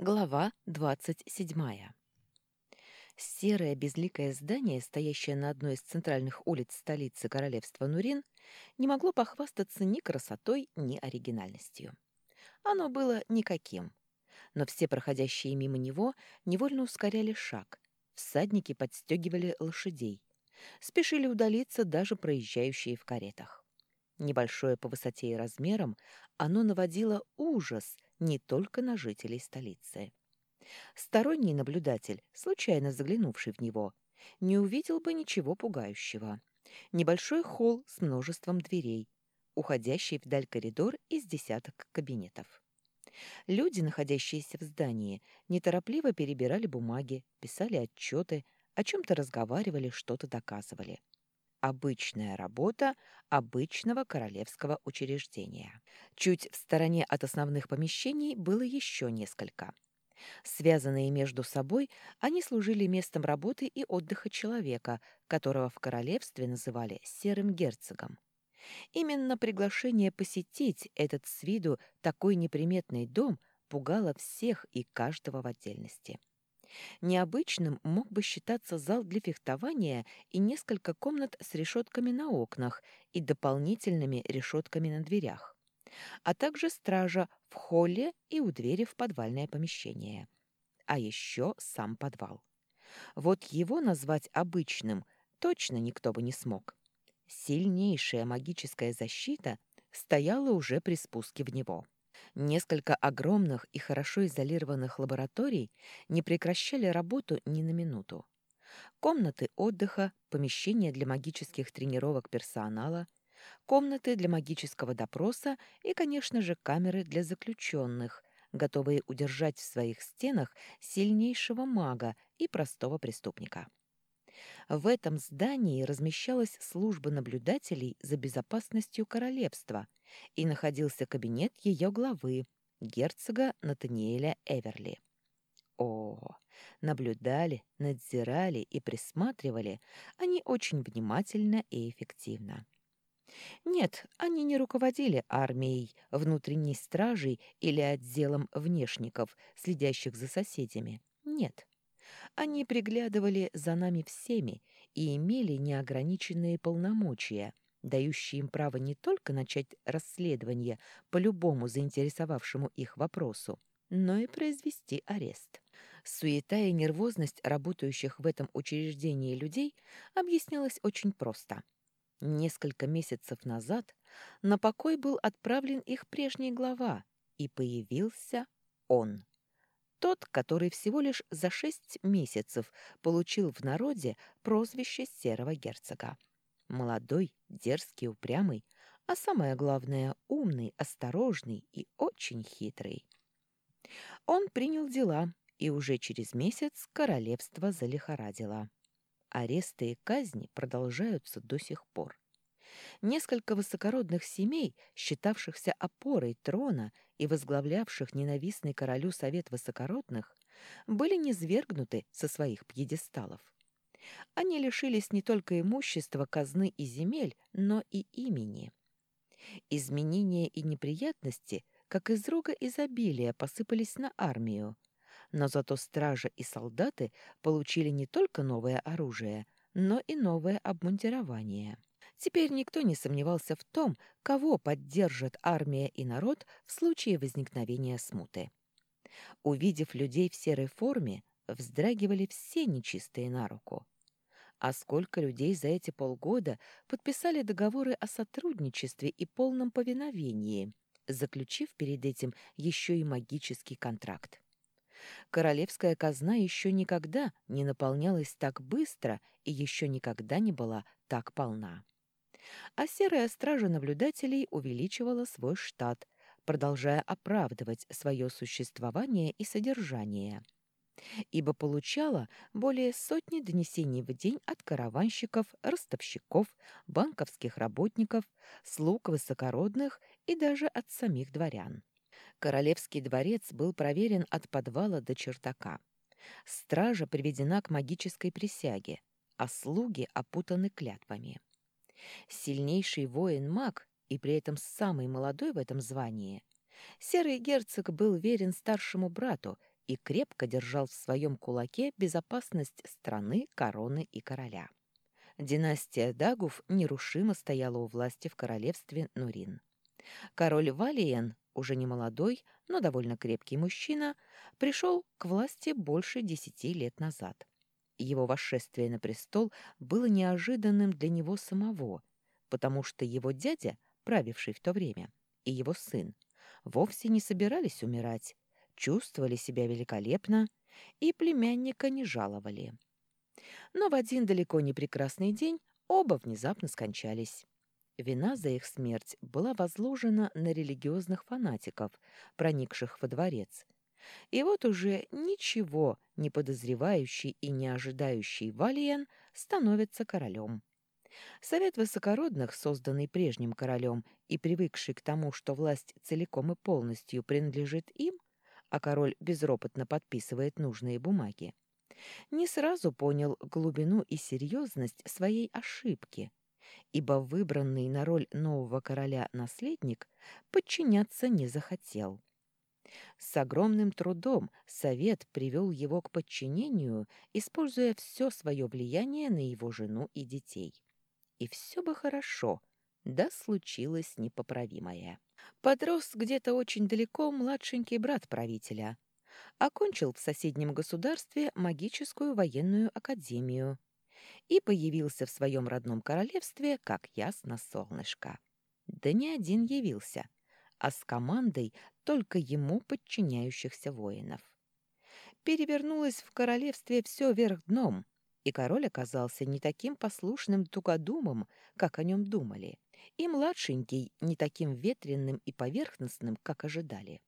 Глава двадцать седьмая. Серое безликое здание, стоящее на одной из центральных улиц столицы королевства Нурин, не могло похвастаться ни красотой, ни оригинальностью. Оно было никаким. Но все проходящие мимо него невольно ускоряли шаг. Всадники подстегивали лошадей. Спешили удалиться даже проезжающие в каретах. Небольшое по высоте и размерам, оно наводило ужас не только на жителей столицы. Сторонний наблюдатель, случайно заглянувший в него, не увидел бы ничего пугающего. Небольшой холл с множеством дверей, уходящий вдаль коридор из десяток кабинетов. Люди, находящиеся в здании, неторопливо перебирали бумаги, писали отчеты, о чем-то разговаривали, что-то доказывали. Обычная работа обычного королевского учреждения. Чуть в стороне от основных помещений было еще несколько. Связанные между собой, они служили местом работы и отдыха человека, которого в королевстве называли «серым герцогом». Именно приглашение посетить этот с виду такой неприметный дом пугало всех и каждого в отдельности. Необычным мог бы считаться зал для фехтования и несколько комнат с решетками на окнах и дополнительными решетками на дверях, а также стража в холле и у двери в подвальное помещение. А еще сам подвал. Вот его назвать обычным точно никто бы не смог. Сильнейшая магическая защита стояла уже при спуске в него. Несколько огромных и хорошо изолированных лабораторий не прекращали работу ни на минуту. Комнаты отдыха, помещения для магических тренировок персонала, комнаты для магического допроса и, конечно же, камеры для заключенных, готовые удержать в своих стенах сильнейшего мага и простого преступника. В этом здании размещалась служба наблюдателей за безопасностью королевства и находился кабинет ее главы, герцога Натаниэля Эверли. О, наблюдали, надзирали и присматривали они очень внимательно и эффективно. Нет, они не руководили армией, внутренней стражей или отделом внешников, следящих за соседями. Нет. Они приглядывали за нами всеми и имели неограниченные полномочия, дающие им право не только начать расследование по любому заинтересовавшему их вопросу, но и произвести арест. Суета и нервозность работающих в этом учреждении людей объяснялась очень просто. Несколько месяцев назад на покой был отправлен их прежний глава, и появился он. Тот, который всего лишь за шесть месяцев получил в народе прозвище Серого Герцога. Молодой, дерзкий, упрямый, а самое главное — умный, осторожный и очень хитрый. Он принял дела, и уже через месяц королевство залихорадило. Аресты и казни продолжаются до сих пор. Несколько высокородных семей, считавшихся опорой трона и возглавлявших ненавистный королю Совет Высокородных, были низвергнуты со своих пьедесталов. Они лишились не только имущества, казны и земель, но и имени. Изменения и неприятности, как из рога изобилия, посыпались на армию, но зато стража и солдаты получили не только новое оружие, но и новое обмундирование. Теперь никто не сомневался в том, кого поддержат армия и народ в случае возникновения смуты. Увидев людей в серой форме, вздрагивали все нечистые на руку. А сколько людей за эти полгода подписали договоры о сотрудничестве и полном повиновении, заключив перед этим еще и магический контракт. Королевская казна еще никогда не наполнялась так быстро и еще никогда не была так полна а серая стража наблюдателей увеличивала свой штат, продолжая оправдывать свое существование и содержание, ибо получала более сотни донесений в день от караванщиков, ростовщиков, банковских работников, слуг высокородных и даже от самих дворян. Королевский дворец был проверен от подвала до чертака. Стража приведена к магической присяге, а слуги опутаны клятвами. Сильнейший воин-маг и при этом самый молодой в этом звании, серый герцог был верен старшему брату и крепко держал в своем кулаке безопасность страны, короны и короля. Династия Дагув нерушимо стояла у власти в королевстве Нурин. Король Валиен, уже не молодой, но довольно крепкий мужчина, пришел к власти больше десяти лет назад. Его восшествие на престол было неожиданным для него самого, потому что его дядя, правивший в то время, и его сын вовсе не собирались умирать, чувствовали себя великолепно и племянника не жаловали. Но в один далеко не прекрасный день оба внезапно скончались. Вина за их смерть была возложена на религиозных фанатиков, проникших во дворец. И вот уже ничего не подозревающий и не ожидающий Валиен становится королем. Совет высокородных, созданный прежним королем и привыкший к тому, что власть целиком и полностью принадлежит им, а король безропотно подписывает нужные бумаги, не сразу понял глубину и серьезность своей ошибки, ибо выбранный на роль нового короля наследник подчиняться не захотел. С огромным трудом совет привел его к подчинению, используя все свое влияние на его жену и детей. И все бы хорошо, да случилось непоправимое. Подрос где-то очень далеко младшенький брат правителя. Окончил в соседнем государстве магическую военную академию и появился в своем родном королевстве как ясно солнышко. Да не один явился, а с командой только ему подчиняющихся воинов. Перевернулось в королевстве все вверх дном, и король оказался не таким послушным тугодумом, как о нем думали, и младшенький не таким ветренным и поверхностным, как ожидали.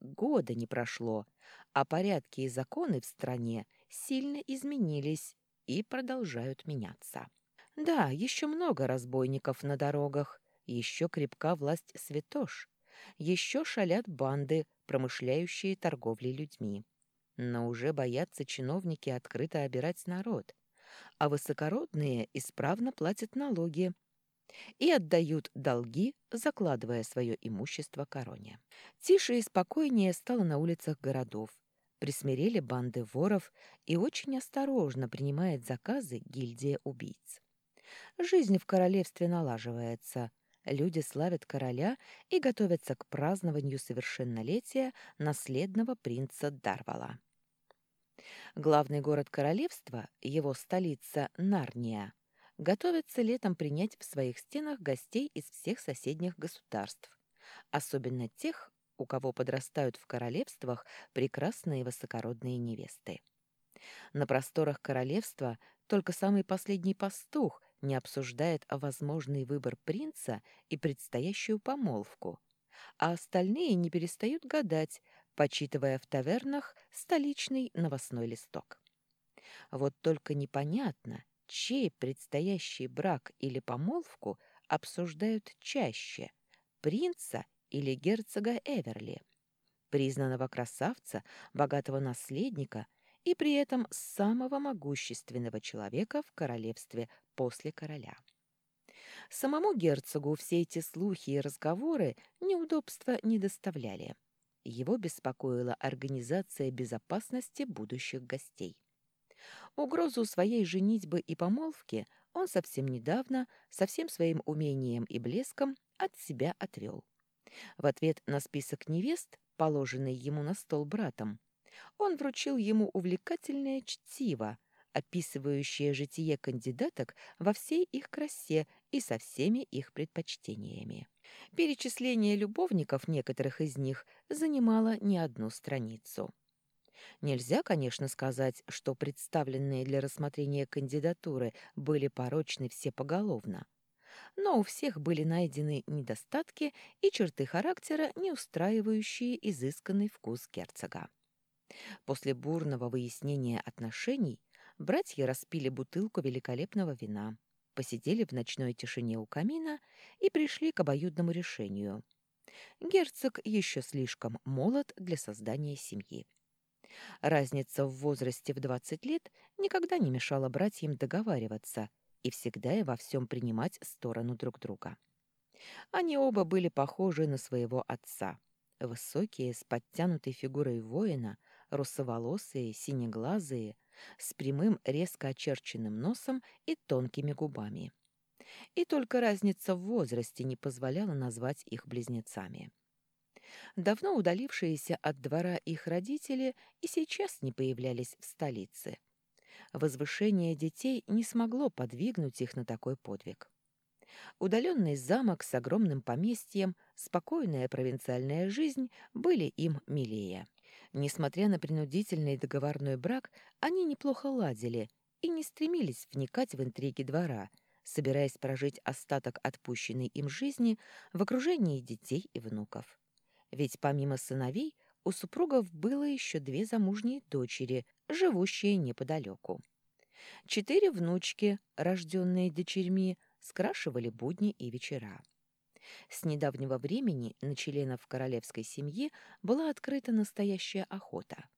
Года не прошло, а порядки и законы в стране сильно изменились и продолжают меняться. Да, еще много разбойников на дорогах, еще крепка власть святош, еще шалят банды, промышляющие торговлей людьми. Но уже боятся чиновники открыто обирать народ, а высокородные исправно платят налоги и отдают долги, закладывая свое имущество короне. Тише и спокойнее стало на улицах городов. Присмирели банды воров и очень осторожно принимает заказы гильдия убийц. Жизнь в королевстве налаживается. Люди славят короля и готовятся к празднованию совершеннолетия наследного принца Дарвала. Главный город королевства, его столица Нарния, готовится летом принять в своих стенах гостей из всех соседних государств, особенно тех, у кого подрастают в королевствах прекрасные высокородные невесты. На просторах королевства только самый последний пастух не обсуждает о возможный выбор принца и предстоящую помолвку, а остальные не перестают гадать, почитывая в тавернах столичный новостной листок. Вот только непонятно, чей предстоящий брак или помолвку обсуждают чаще – принца или герцога Эверли, признанного красавца, богатого наследника и при этом самого могущественного человека в королевстве после короля. Самому герцогу все эти слухи и разговоры неудобства не доставляли – его беспокоила организация безопасности будущих гостей. Угрозу своей женитьбы и помолвки он совсем недавно, со всем своим умением и блеском, от себя отвел. В ответ на список невест, положенный ему на стол братом, он вручил ему увлекательное чтиво, описывающее житие кандидаток во всей их красе и со всеми их предпочтениями. Перечисление любовников некоторых из них занимало не одну страницу. Нельзя, конечно, сказать, что представленные для рассмотрения кандидатуры были порочны все поголовно. Но у всех были найдены недостатки и черты характера, не устраивающие изысканный вкус герцога. После бурного выяснения отношений братья распили бутылку великолепного вина посидели в ночной тишине у камина и пришли к обоюдному решению. Герцог еще слишком молод для создания семьи. Разница в возрасте в 20 лет никогда не мешала братьям договариваться и всегда и во всем принимать сторону друг друга. Они оба были похожи на своего отца. Высокие, с подтянутой фигурой воина, русоволосые, синеглазые, с прямым, резко очерченным носом и тонкими губами. И только разница в возрасте не позволяла назвать их близнецами. Давно удалившиеся от двора их родители и сейчас не появлялись в столице. Возвышение детей не смогло подвигнуть их на такой подвиг. Удаленный замок с огромным поместьем, спокойная провинциальная жизнь были им милее. Несмотря на принудительный договорной брак, они неплохо ладили и не стремились вникать в интриги двора, собираясь прожить остаток отпущенной им жизни в окружении детей и внуков. Ведь помимо сыновей у супругов было еще две замужние дочери, живущие неподалеку. Четыре внучки, рожденные дочерьми, скрашивали будни и вечера. С недавнего времени на членов королевской семьи была открыта настоящая охота.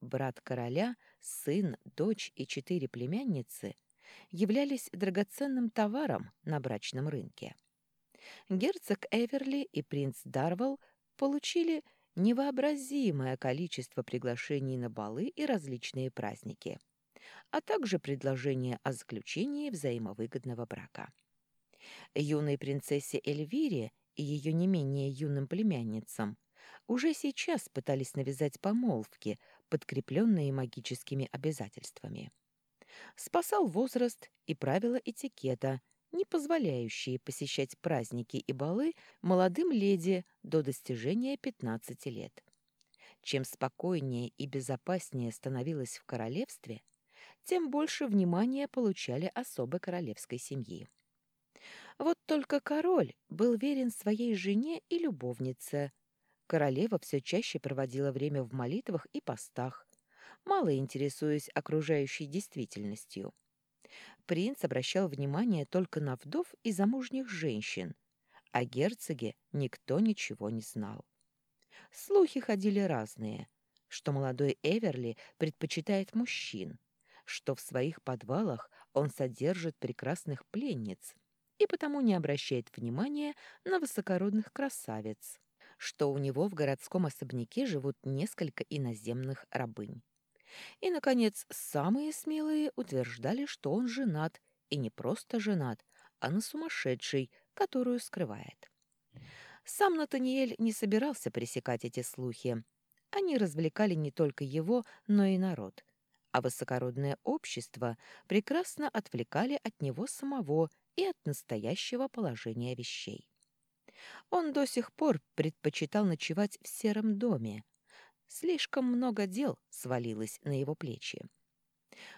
Брат короля, сын, дочь и четыре племянницы являлись драгоценным товаром на брачном рынке. Герцог Эверли и принц Дарвал получили невообразимое количество приглашений на балы и различные праздники, а также предложения о заключении взаимовыгодного брака. Юной принцессе Эльвире и ее не менее юным племянницам уже сейчас пытались навязать помолвки, подкрепленные магическими обязательствами. Спасал возраст и правила этикета – не позволяющие посещать праздники и балы молодым леди до достижения 15 лет. Чем спокойнее и безопаснее становилось в королевстве, тем больше внимания получали особы королевской семьи. Вот только король был верен своей жене и любовнице. Королева все чаще проводила время в молитвах и постах, мало интересуясь окружающей действительностью. Принц обращал внимание только на вдов и замужних женщин, о герцоге никто ничего не знал. Слухи ходили разные, что молодой Эверли предпочитает мужчин, что в своих подвалах он содержит прекрасных пленниц и потому не обращает внимания на высокородных красавиц, что у него в городском особняке живут несколько иноземных рабынь. И, наконец, самые смелые утверждали, что он женат, и не просто женат, а на сумасшедшей, которую скрывает. Сам Натаниэль не собирался пресекать эти слухи. Они развлекали не только его, но и народ. А высокородное общество прекрасно отвлекали от него самого и от настоящего положения вещей. Он до сих пор предпочитал ночевать в сером доме, Слишком много дел свалилось на его плечи.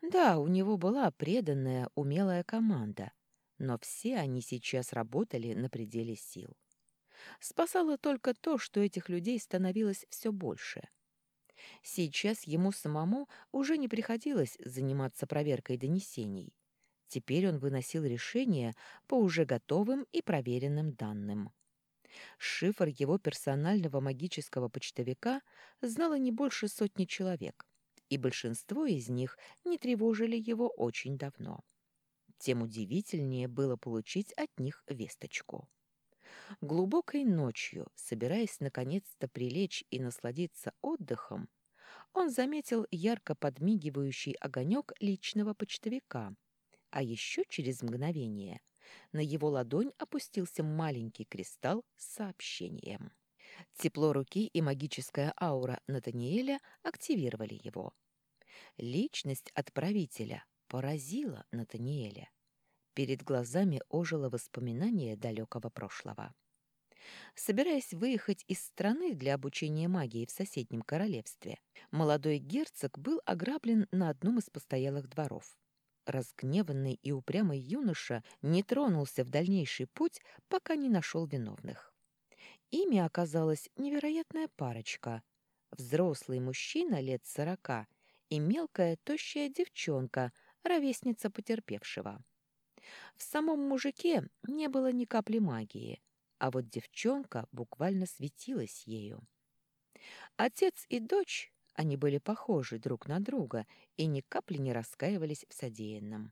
Да, у него была преданная, умелая команда, но все они сейчас работали на пределе сил. Спасало только то, что этих людей становилось все больше. Сейчас ему самому уже не приходилось заниматься проверкой донесений. Теперь он выносил решения по уже готовым и проверенным данным. Шифр его персонального магического почтовика знало не больше сотни человек, и большинство из них не тревожили его очень давно. Тем удивительнее было получить от них весточку. Глубокой ночью, собираясь наконец-то прилечь и насладиться отдыхом, он заметил ярко подмигивающий огонек личного почтовика, а еще через мгновение на его ладонь опустился маленький кристалл с сообщением. Тепло руки и магическая аура Натаниэля активировали его. Личность отправителя поразила Натаниэля. Перед глазами ожило воспоминание далекого прошлого. Собираясь выехать из страны для обучения магии в соседнем королевстве, молодой герцог был ограблен на одном из постоялых дворов. Разгневанный и упрямый юноша не тронулся в дальнейший путь, пока не нашел виновных. Ими оказалась невероятная парочка. Взрослый мужчина лет сорока и мелкая тощая девчонка, ровесница потерпевшего. В самом мужике не было ни капли магии, а вот девчонка буквально светилась ею. Отец и дочь они были похожи друг на друга и ни капли не раскаивались в содеянном.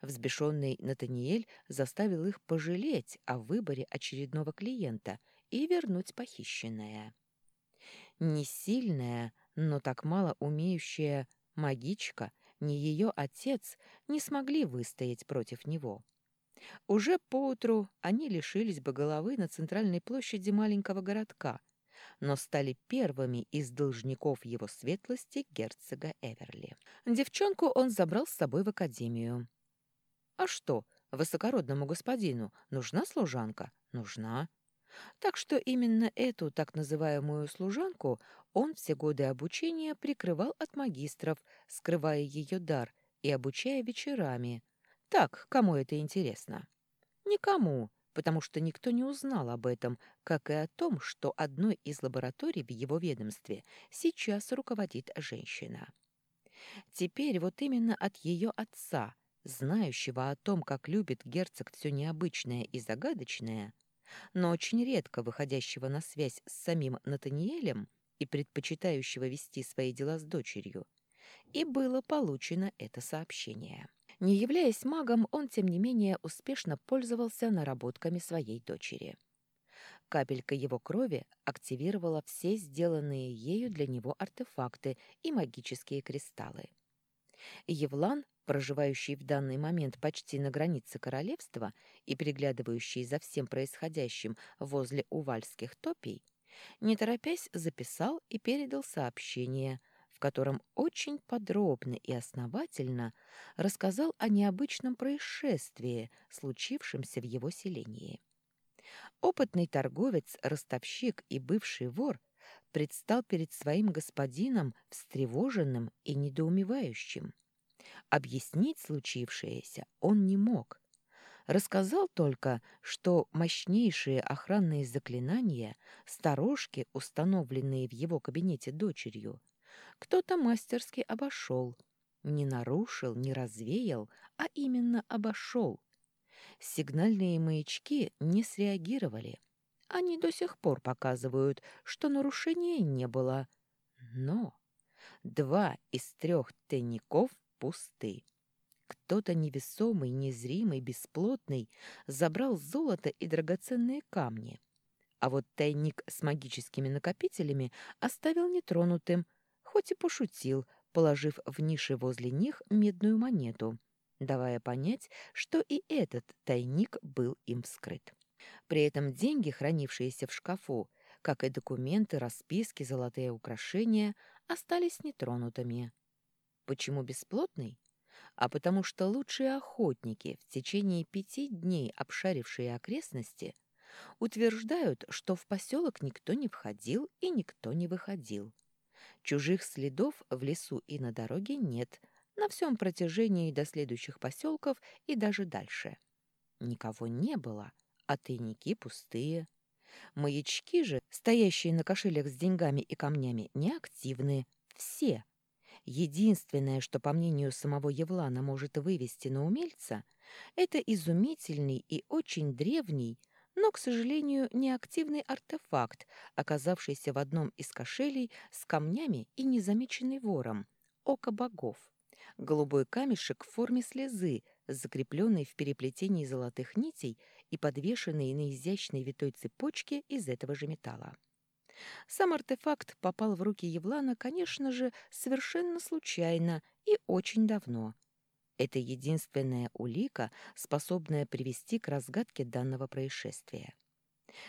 Взбешенный Натаниэль заставил их пожалеть о выборе очередного клиента и вернуть похищенное. Ни сильная, но так мало умеющая магичка, ни ее отец не смогли выстоять против него. Уже поутру они лишились бы головы на центральной площади маленького городка, но стали первыми из должников его светлости герцога Эверли. Девчонку он забрал с собой в академию. А что, высокородному господину нужна служанка? Нужна. Так что именно эту так называемую служанку он все годы обучения прикрывал от магистров, скрывая ее дар и обучая вечерами. Так, кому это интересно? Никому, потому что никто не узнал об этом, как и о том, что одной из лабораторий в его ведомстве сейчас руководит женщина. Теперь вот именно от ее отца, знающего о том, как любит герцог все необычное и загадочное, но очень редко выходящего на связь с самим Натаниэлем и предпочитающего вести свои дела с дочерью, и было получено это сообщение. Не являясь магом, он, тем не менее, успешно пользовался наработками своей дочери. Капелька его крови активировала все сделанные ею для него артефакты и магические кристаллы. Евлан, проживающий в данный момент почти на границе королевства и приглядывающий за всем происходящим возле увальских топий, не торопясь записал и передал сообщение – котором очень подробно и основательно рассказал о необычном происшествии, случившемся в его селении. Опытный торговец, ростовщик и бывший вор предстал перед своим господином встревоженным и недоумевающим. Объяснить случившееся он не мог. Рассказал только, что мощнейшие охранные заклинания, сторожки, установленные в его кабинете дочерью, кто-то мастерски обошел. Не нарушил, не развеял, а именно обошел. Сигнальные маячки не среагировали. Они до сих пор показывают, что нарушения не было. Но два из трех тайников пусты. Кто-то невесомый, незримый, бесплотный забрал золото и драгоценные камни. А вот тайник с магическими накопителями оставил нетронутым, хоть и пошутил, положив в нише возле них медную монету, давая понять, что и этот тайник был им вскрыт. При этом деньги, хранившиеся в шкафу, как и документы, расписки, золотые украшения, остались нетронутыми. Почему бесплотный? А потому что лучшие охотники, в течение пяти дней обшарившие окрестности, утверждают, что в поселок никто не входил и никто не выходил. Чужих следов в лесу и на дороге нет, на всем протяжении до следующих поселков и даже дальше. Никого не было, а тайники пустые. Маячки же, стоящие на кошелях с деньгами и камнями, неактивны. Все. Единственное, что, по мнению самого Евлана, может вывести на умельца, это изумительный и очень древний, но, к сожалению, неактивный артефакт, оказавшийся в одном из кошелей с камнями и незамеченный вором — око богов. Голубой камешек в форме слезы, закрепленный в переплетении золотых нитей и подвешенный на изящной витой цепочке из этого же металла. Сам артефакт попал в руки Евлана, конечно же, совершенно случайно и очень давно — это единственная улика, способная привести к разгадке данного происшествия.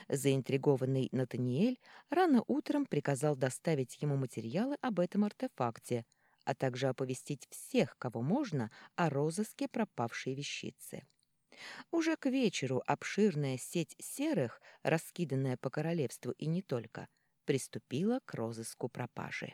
Заинтригованный Натаниэль рано утром приказал доставить ему материалы об этом артефакте, а также оповестить всех, кого можно, о розыске пропавшей вещицы. Уже к вечеру обширная сеть серых, раскиданная по королевству и не только, приступила к розыску пропажи.